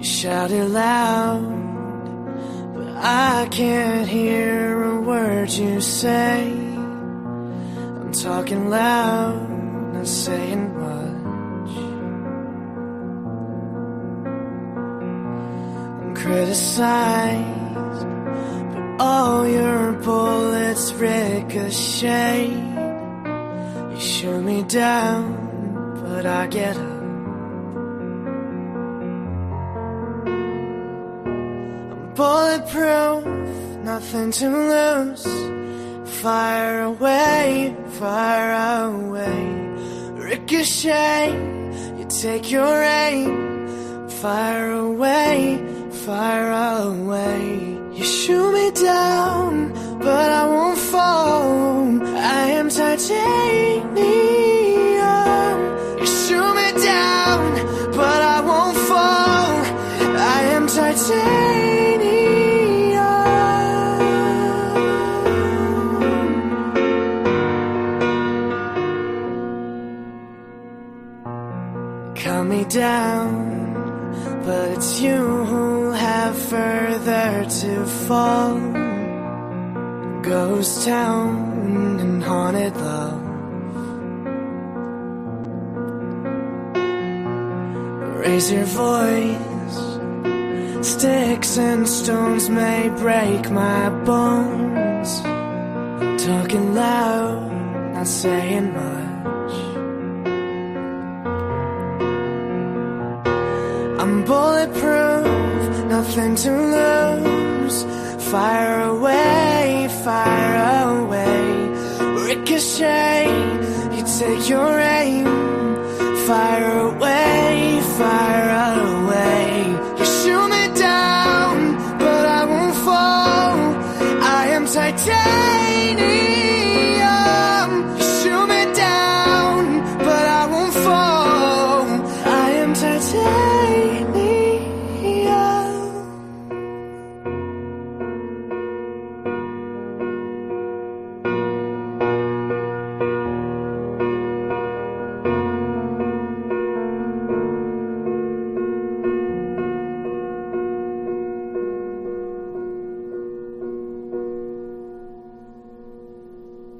You shout it loud, but I can't hear a word you say. I'm talking loud, not saying much. I'm criticized, but all your bullets ricochet. You shoot me down, but I get up. Bulletproof, nothing to lose. Fire away, fire away. Ricochet, you take your aim. Fire away, fire away. You shoot me down, but I won't fall. I am titanium. You shoot me down, but I won't fall. I am titanium. Cut me down, but it's you who have further to fall. Ghost town and haunted love. Raise your voice. Sticks and stones may break my bones. Talking loud, not saying much. I'm bulletproof, nothing to lose. Fire away, fire away. Ricochet, you take your aim. Fire away, fire away. You shoot me down, but I won't fall. I am titanium.